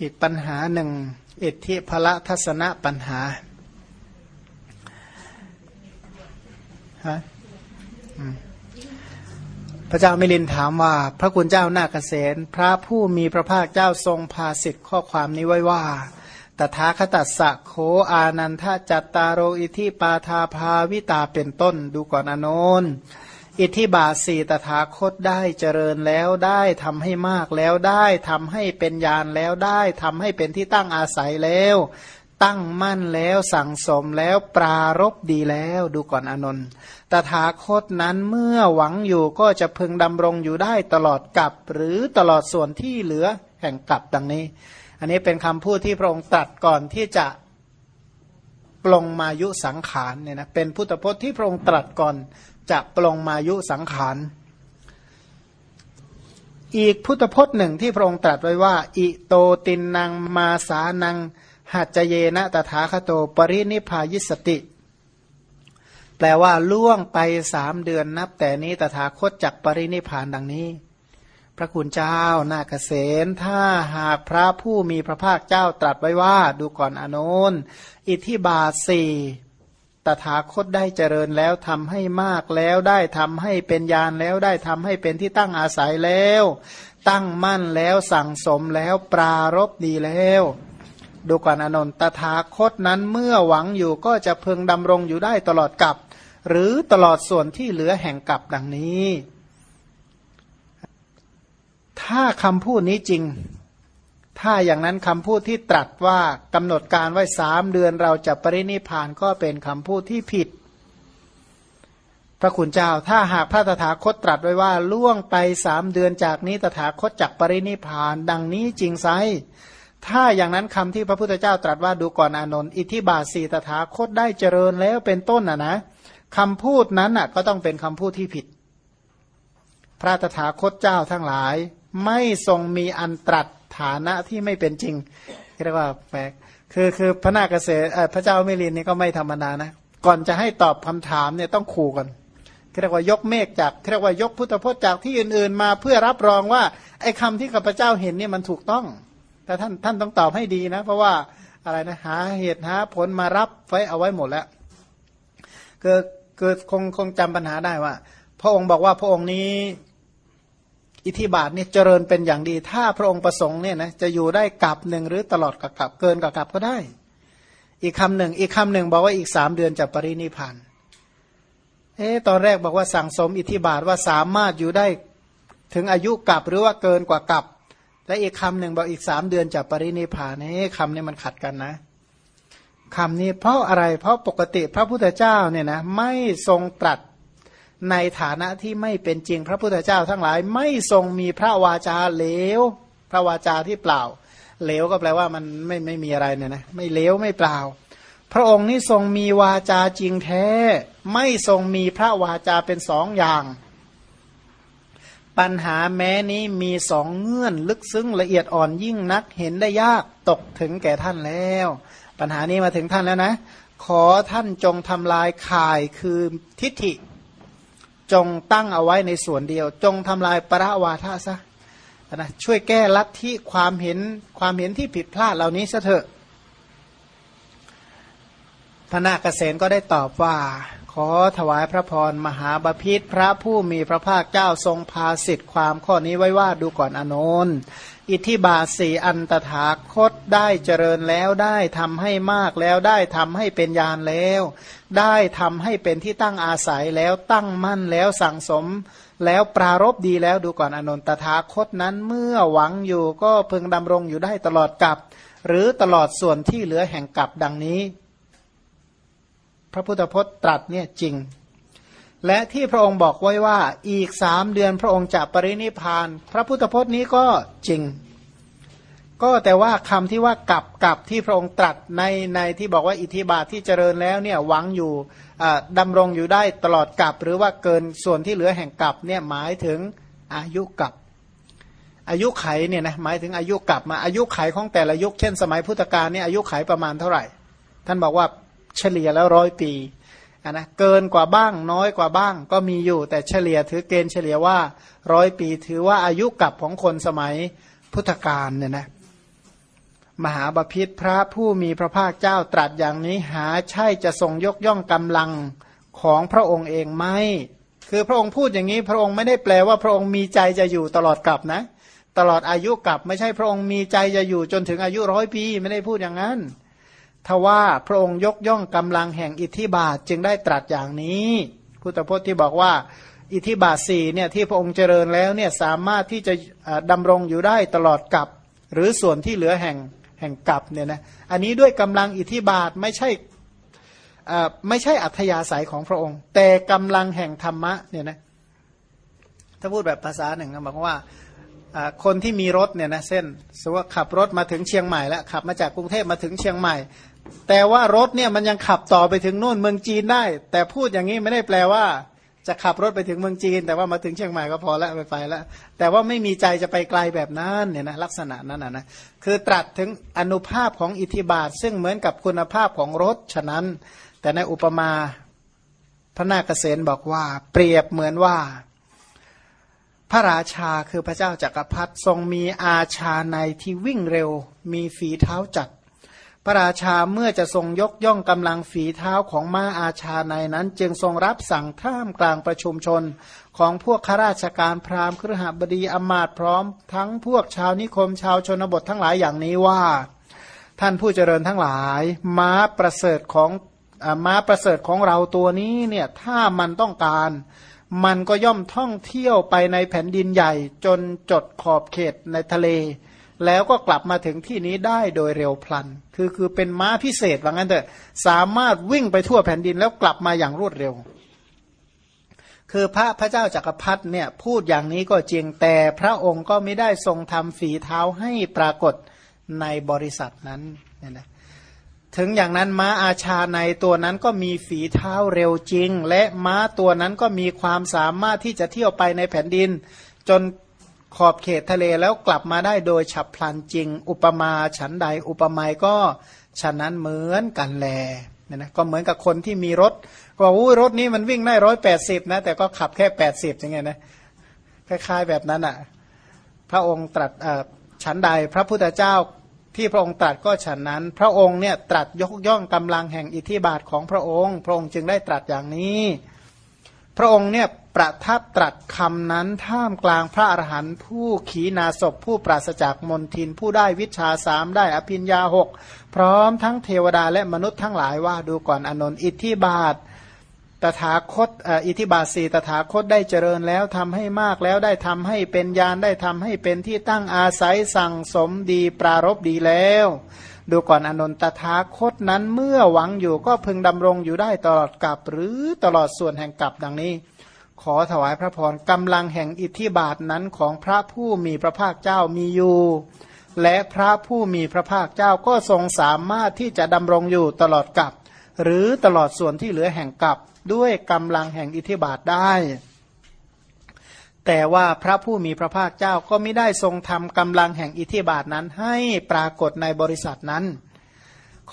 อีกปัญหาหนึ่งอิทธิพละทัศนะปัญหาฮะพระเจ้ามิลินถามว่า พระคุณเจ้านาคเษนพระผู้มีพระภาคเจ้าทรงพาสิทธิข้อความนี้ไว้ว่า ตถาคตัสสะโคอานันทจัตตารโรอิทิปาทาภาวิตาเป็นต้น ดูก่อนอนน อิทธิบาสีตถาคตได้เจริญแล้วได้ทำให้มากแล้วได้ทำให้เป็นญาณแล้วได้ทำให้เป็นที่ตั้งอาศัยแล้ว ตั้งมั่นแล้วสั่งสมแล้วปรารบดีแล้วดูก่อนอนนท์ตถาคตนั้นเมื่อหวังอยู่ก็จะพึงดำรงอยู่ได้ตลอดกับหรือตลอดส่วนที่เหลือแห่งกับดังนี้ อันนี้เป็นคำพูดที่พระองค์ตรัสก่อนที่จะปลงมายุสังขารเนี่ยนะเป็นพุทธพจน์ที่พระองค์ตรัสก่อน จะปลงมายุสังขาร อีกพุทธพจน์หนึ่งที่พระองค์ตรัสไว้ว่า อิโตตินนางมาสานังหัจเยนะตถาคโตปรินิพายิสติ แปลว่าล่วงไปสามเดือนนับ แต่นี้ตถาคตจักปรินิพานดังนี้ พระคุณเจ้านาเกษตถ้าหากพระผู้มีพระภาคเจ้าตรัสไว้ว่า ดูก่อนอานนอิทธิบาสี ตถาคตได้เจริญแล้วทำให้มากแล้วได้ทำให้เป็นญาณแล้วได้ทำให้เป็นที่ตั้งอาศัยแล้ว ตั้งมั่นแล้วสั่งสมแล้วปรารบดีแล้ว ดูก่อนอนนตถาคตนั้นเมื่อหวังอยู่ก็จะพึงดำรงอยู่ได้ตลอดกับ หรือตลอดส่วนที่เหลือแห่งกับดังนี้ ถ้าคำพูดนี้จริง ถ้าอย่างนั้นคำพูดที่ตรัสว่ากำหนดการไว้สามเดือนเราจะปรินิพานก็เป็นคำพูดที่ผิด พระคุณเจ้าถ้าหากพระตถาคตตรัสไว้ว่าล่วงไปสามเดือนจากนี้ตถาคตจักปรินิพาน ดังนี้จริงไซถ้าอย่างนั้นคำที่พระพุทธเจ้าตรัสว่าดูก่อนอานนท์อิทธิบาทสีตถาคตได้เจริญแล้วเป็นต้นน่ะนะคำพูดนั้นน่ะก็ต้องเป็นคำพูดที่ผิด พระตถาคตเจ้าทั้งหลาย ไม่ทรงมีอันตรัสฐานะที่ไม่เป็นจริงเรียกว่าแปลกคือคือพระนาคเษพระเจ้าเมรินนี่ก็ไม่ธรรมดานะก่อนจะให้ตอบคำถามเนี่ยต้องขู่ก่อนเรียกว่ายกเมฆจากเรียกว่ายกพุทธพจน์จากที่อื่นๆ มาเพื่อรับรองว่าไอ้คาที่ข้าพเจ้าเห็นเนี่ยมันถูกต้อง แต่ท่านท่านต้องตอบให้ดีนะ เพราะว่าอะไรนะหาเหตุหาผลมารับไว้เอาไว้หมดแล้วเกิดเกิดคงคงจำปัญหาได้ว่า พระองค์บอกว่าพระองค์นี้ อิทธิบาทนี่ยเจริญเป็นอย่างดี ถ้าพระองค์ประสงค์เนี่ยนะจะอยู่ได้กับหนึ่งหรือตลอดกับกับเกินกับกับก็ได้ อีกคำหนึ่งอีกคำหนึ่งบอกว่าอีกสามเดือนจะปรินิพานเอ๊ตอนแรกบอกว่าสั่งสมอิทธิบาทว่าสามารถอยู่ได้ถึงอายุกับหรือว่าเกินกว่ากับ และอีกคำหนึ่งบอกอีกสามเดือนจะปรินิพานเอ๊คำนี้มันขัดกันนะคำนี้เพราะอะไรเพราะปกติพระพุทธเจ้าเนี่ยนะไม่ทรงตรัส ในฐานะที่ไม่เป็นจริงพระพุทธเจ้าทั้งหลายไม่ทรงมีพระวาจาเลวพระวาจาที่เปล่าเลวก็แปลว่ามันไม่ไม่มีอะไรเนี่ยนะไม่เลวไม่เปล่า พระองค์นี้ทรงมีวาจาจริงแท้ ไม่ทรงมีพระวาจาเป็นสองอย่าง ปัญหาแม้นี้มีสองเงื่อนลึกซึ้งละเอียดอ่อนยิ่งนักเห็นได้ยากตกถึงแก่ท่านแล้ว ปัญหานี้มาถึงท่านแล้วนะ ขอท่านจงทำลายข่ายคือทิฏฐิ จงตั้งเอาไว้ในส่วนเดียว จงทำลายประวาทะซะนะช่วยแก้ลัทธิความเห็นความเห็นที่ผิดพลาดเหล่านี้ซะเถอะพระนาคเษนก็ได้ตอบว่า ขอถวายพระพรมหาบาพิษพระผู้มีพระภาคเจ้าทรงพาสิทธิความข้อนี้ไว้ว่าดูก่อนอนนท อิทิบาสีอันตถาคตได้เจริญแล้วได้ทำให้มากแล้วได้ทำให้เป็นญาณแล้ว ได้ทำให้เป็นที่ตั้งอาศัยแล้วตั้งมั่นแล้วสั่งสม แล้วปรารบดีแล้วดูก่อนอนนตถาคตนั้นเมื่อหวังอยู่ก็พึงดำรงอยู่ได้ตลอดกับ หรือตลอดส่วนที่เหลือแห่งกับดังนี้ พระพุทธพจน์ตรัสเนี่ยจริง และที่พระองค์บอกไว้ว่าอีกสามเดือนพระองค์จะปรินิพาน พระพุทธพจน์นี้ก็จริง ก็แต่ว่าคำที่ว่ากับกับที่พระองค์ตรัสในในที่บอกว่าอิทธิบาทที่เจริญแล้วเนี่ยหวังอยู่ดำรงอยู่ได้ตลอดกับ หรือว่าเกินส่วนที่เหลือแห่งกับเนี่ยหมายถึงอายุกับอายุไขเนี่ยนะหมายถึงอายุกับมาอายุไขของแต่ละยุคเช่นสมัยพุทธกาลเนี่ยอายุไขประมาณเท่าไหร่ ท่านบอกว่าเฉลี่ยแล้วร้อยปี นะเกินกว่าบ้างน้อยกว่าบ้าง ก็มีอยู่แต่เฉลี่ยถือเกณฑ์เฉลี่ยว่าร้อยปีถือว่าอายุกับของคนสมัยพุทธกาลเนี่ยนะมหาบาพิษพระผู้มีพระภาคเจ้าตรัสอย่างนี้หาใช่จะทรงยกย่องกำลังของพระองค์เองไหมคือพระองค์พูดอย่างนี้พระองค์ไม่ได้แปลว่าพระองค์มีใจจะอยู่ตลอดกลับนะ ตลอดอายุกลับไม่ใช่พระองค์มีใจจะอยู่จนถึงอายุร้อยปีไม่ได้พูดอย่างนั้น ทว่าพระองค์ยกย่องกำลังแห่งอิทธิบาทจึงได้ตรัสอย่างนี้พุทธพจน์ที่บอกว่า อิทธิบาทสี่เนี่ยที่พระองค์เจริญแล้วเนี่ยสามารถที่จะดำรงอยู่ได้ตลอดกับหรือส่วนที่เหลือแห่งแห่งกับเนี่ยนะอันนี้ด้วยกำลังอิทธิบาทไม่ใช่ไม่ใช่อัธยาศัยของพระองค์ แต่กำลังแห่งธรรมะเนี่ยนะถ้าพูดแบบภาษาหนึ่งก็บอกว่า คนที่มีรถเนี่ยนะเส้นสมมติว่าขับรถมาถึงเชียงใหม่แล้วขับมาจากกรุงเทพมาถึงเชียงใหม่ แต่ว่ารถเนี่ยมันยังขับต่อไปถึงนู่นเมืองจีนได้ แต่พูดอย่างนี้ไม่ได้แปลว่า จะขับรถไปถึงเมืองจีน แต่ว่ามาถึงเชียงใหม่ก็พอแล้วไปไปแล้ว แต่ว่าไม่มีใจจะไปไกลแบบนั้นเนี่ยนะลักษณะนั้นนะนะคือตรัสถึงอนุภาพของอิทธิบาท ซึ่งเหมือนกับคุณภาพของรถฉะนั้น แต่ในอุปมาพระนาคเษนบอกว่า เปรียบเหมือนว่า พระราชาคือพระเจ้าจากักรพรรดิทรงมีอาชาในที่วิ่งเร็ว มีฝีเท้าจัด พระราชาเมื่อจะทรงยกย่องกำลังฝีเท้าของม้าอาชาในนั้น จึงทรงรับสั่งท่ามกลางประชุมชน ของพวกข้าราชการพราหมณ์ครหบดีอมาตพร้อม ทั้งพวกชาวนิคมชาวชนบททั้งหลายอย่างนี้ว่า ท่านผู้เจริญทั้งหลาย ม้าประเสริฐของม้าประเสริฐของเราตัวนี้เนี่ยถ้ามันต้องการ มันก็ย่อมท่องเที่ยวไปในแผ่นดินใหญ่จนจดขอบเขตในทะเล แล้วก็กลับมาถึงที่นี้ได้โดยเร็วพลัน คือคือเป็นม้าพิเศษว่างั้นเถอะสามารถวิ่งไปทั่วแผ่นดินแล้วกลับมาอย่างรวดเร็ว คือพระพระเจ้าจากักรพรรดิเนี่ยพูดอย่างนี้ก็จริงแต่พระองค์ก็ไม่ได้ทรงทำฝีเท้าให้ปรากฏในบริษัทนั้นเนี่ยนะ ถึงอย่างนั้นม้าอาชาในตัวนั้นก็มีฝีเท้าเร็วจริง และม้าตัวนั้นก็มีความสามารถที่จะเที่ยวไปในแผ่นดิน จนขอบเขตทะเลแล้วกลับมาได้โดยฉับพลันจริง อุปมาฉันใดอุปไมยก็ฉันนั้นเหมือนกันแลเนี่ยนะก็เหมือนกับคนที่มีรถก็ว่าอู้รถนี้มันวิ่งได้ร้อยแปดสิบนะ แต่ก็ขับแค่แปดสิบยังไงนะคล้ายๆแบบนั้นอะ พระองค์ตรัสฉันใดพระพุทธเจ้า ที่พระองค์ตรัสก็ฉันนั้น พระองค์เนี่ยตรัสยกย่องกำลังแห่งอิทธิบาทของพระองค์ พระองค์จึงได้ตรัสอย่างนี้ พระองค์เนี่ยประทับตรัสคำนั้นท่ามกลางพระอรหันต์ผู้ขีนาศพผู้ปราศจากมนทินผู้ได้วิชาสามได้อภิญญาหกพร้อมทั้งเทวดาและมนุษย์ทั้งหลายว่าดูก่อนอนนท์อิทธิบาท ตถาคตอิทิบาสีตถาคตได้เจริญแล้วทำให้มากแล้วได้ทำให้เป็นญาณได้ทำให้เป็นที่ตั้งอาศัยสั่งสมดีปรารบดีแล้ว ดูก่อนอนนตถาคตนั้นเมื่อหวังอยู่ก็พึงดำรงอยู่ได้ตลอดกับหรือตลอดส่วนแห่งกับดังนี้ ขอถวายพระพรกำลังแห่งอิทธิบาทนั้นของพระผู้มีพระภาคเจ้ามีอยู่และพระผู้มีพระภาคเจ้าก็ทรงสามารถที่จะดำรงอยู่ตลอดกับ หรือตลอดส่วนที่เหลือแห่งกับด้วยกำลังแห่งอิทธิบาทได้ แต่ว่าพระผู้มีพระภาคเจ้าก็ไม่ได้ทรงทำกำลังแห่งอิทธิบาทนั้นให้ปรากฏในบริษัทนั้น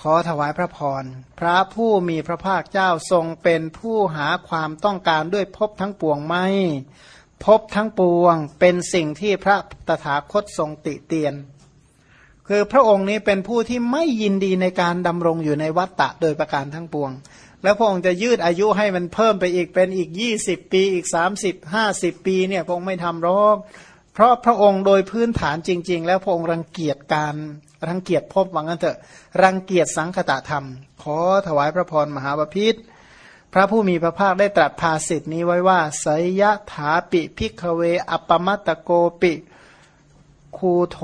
ขอถวายพระพร พระผู้มีพระภาคเจ้าทรงเป็นผู้หาความต้องการด้วยพบทั้งปวงไม่พบทั้งปวงเป็นสิ่งที่พระตถาคตทรงติเตียน คือพระองค์นี้เป็นผู้ที่ไม่ยินดีในการดำรงอยู่ในวัฏฏะโดยประการทั้งปวง แล้วพระองค์จะยืดอายุให้มันเพิ่มไปอีกเป็นอีกยี่สิบปีอีกสามสิบห้าสิบปีเนี่ยพระองค์ไม่ทำรอกเพราะพระองค์โดยพื้นฐานจริง ๆ แล้วพระองค์รังเกียจการรังเกียจพบว่างั้นเถอะ รังเกียจสังคตะธรรม ขอถวายพระพรมหาบพิษพระผู้มีพระภาคได้ตรัสภาสิทธินี้ไว้ว่าสยะถาปิพิกเว อัปมัตโกปิ คูโถ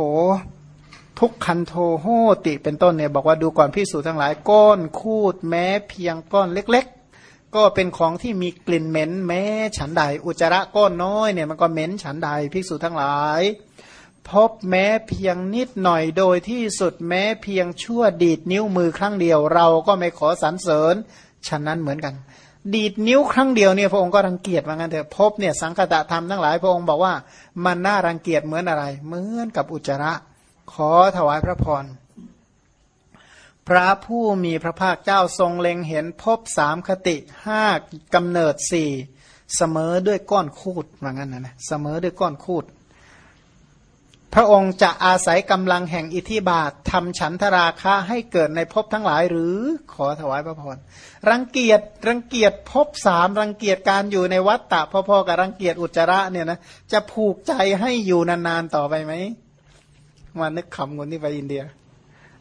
ทุกคันโทโหติเป็นต้นเนี่ยบอกว่าดูก่อนพิสูจทั้งหลายก้อนคูดแม้เพียงก้อนเล็ก ๆ ก็เป็นของที่มีกลิ่นเหม็นแม้ฉันใด อุจจาระก้อนน้อยเนี่ยมันก็เหม็นฉันใดพิสูจทั้งหลาย พบแม้เพียงนิดหน่อยโดยที่สุดแม้เพียงชั่วดีดนิ้วมือครั้งเดียว เราก็ไม่ขอสรรเสริญฉะนั้นเหมือนกัน ดีดนิ้วครั้งเดียวเนี่ยพระองค์ก็รังเกียจว่างั้นเถอะพบเนี่ยสังคตะธรรมทั้งหลายพระองค์บอกว่ามันน่ารังเกียจเหมือนอะไร เหมือนกับอุจจาระ ขอถวายพระพร พระผู้มีพระภาคเจ้าทรงเล็งเห็นพบสามคติห้ากำเนิดสี่เสมอด้วยก้อนคูดว่างั้นนะนะเสมอด้วยก้อนคูด พระองค์จะอาศัยกำลังแห่งอิทธิบาททำฉันทราคะให้เกิดในภพทั้งหลายหรือขอถวายพระพรรังเกียจรังเกียจภพสามรังเกียจการอยู่ในวัฏฏะพอๆกับรังเกียจอุจจาระเนี่ยนะจะผูกใจให้อยู่นานๆต่อไปไหม มานึกคำคนที่ไปอินเดีย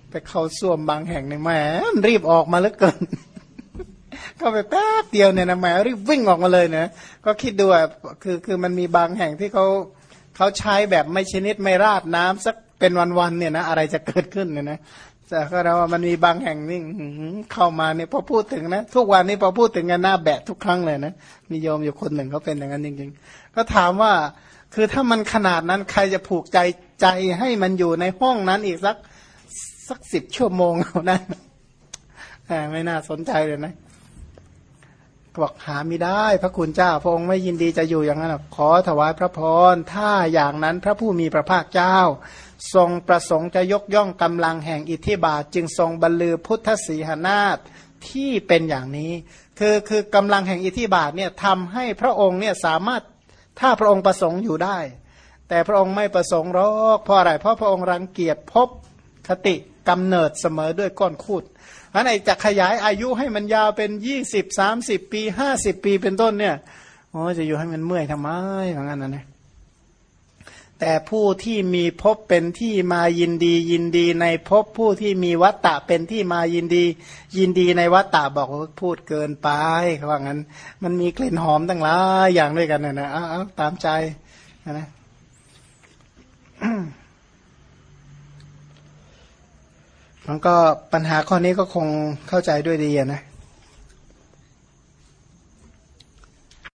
ไปเข้าส้วมบางแห่งในแหมรีบออกมาเหลือเกินเข้าไปแป๊บเดียวเนี่ยนะแหมรีบวิ่งออกมาเลยนะก็คิดดูอะคือคือมันมีบางแห่งที่เขาเขาใช้แบบไม่ชนิดไม่ราดน้ำสักเป็นวันๆเนี่ยนะอะไรจะเกิดขึ้นเนี่ยนะแต่ก็เราว่ามันมีบางแห่งนี่เข้ามาเนี่ยพอพูดถึงนะ ทุกวันนี้พอพูดถึงกันหน้าแบะทุกครั้งเลยนะมีโยมอยู่คนหนึ่งเขาเป็นอย่างนั้นจริงๆ ก็ถามว่า คือถ้ามันขนาดนั้นใครจะผูกใจใจให้มันอยู่ในห้องนั้นอีกสักสักสิบชั่วโมงเอานั้นไม่น่าสนใจเลยนะบอกหาไม่ได้ พระคุณเจ้า พระองค์ไม่ยินดีจะอยู่อย่างนั้นขอถวายพระพรถ้าอย่างนั้นพระผู้มีพระภาคเจ้า ทรงประสงค์จะยกย่องกำลังแห่งอิทธิบาท จึงทรงบรรลือพุทธศีหนาฏที่เป็นอย่างนี้ คือคือกำลังแห่งอิทธิบาทเนี่ยทำให้พระองค์เนี่ยสามารถ ถ้าพระองค์ประสงค์อยู่ได้ แต่พระองค์ไม่ประสงค์หรอกเพราะอะไรเพราะพระองค์รังเกียจพบคติกำเนิดเสมอด้วยก้อนคูดอันไหนจะขยายอายุให้มันยาวเป็นยี่สิบสามสิบปีห้าสิบปีเป็นต้นเนี่ยโอ้จะอยู่ให้มันเมื่อยทำไมอย่างนั้นนะเนี่ย แต่ผู้ที่มีพบเป็นที่มายินดียินดีในพบผู้ที่มีวัตตะเป็นที่มายินดี ยินดีในวัตตะบอกว่าพูดเกินไปเขาว่างั้น มันมีกลิ่นหอมตั้งหลายอย่างด้วยกันนะนะเอาตามใจนะมันก็ปัญหาข้อนี้ก็คงเข้าใจด้วยดีนะ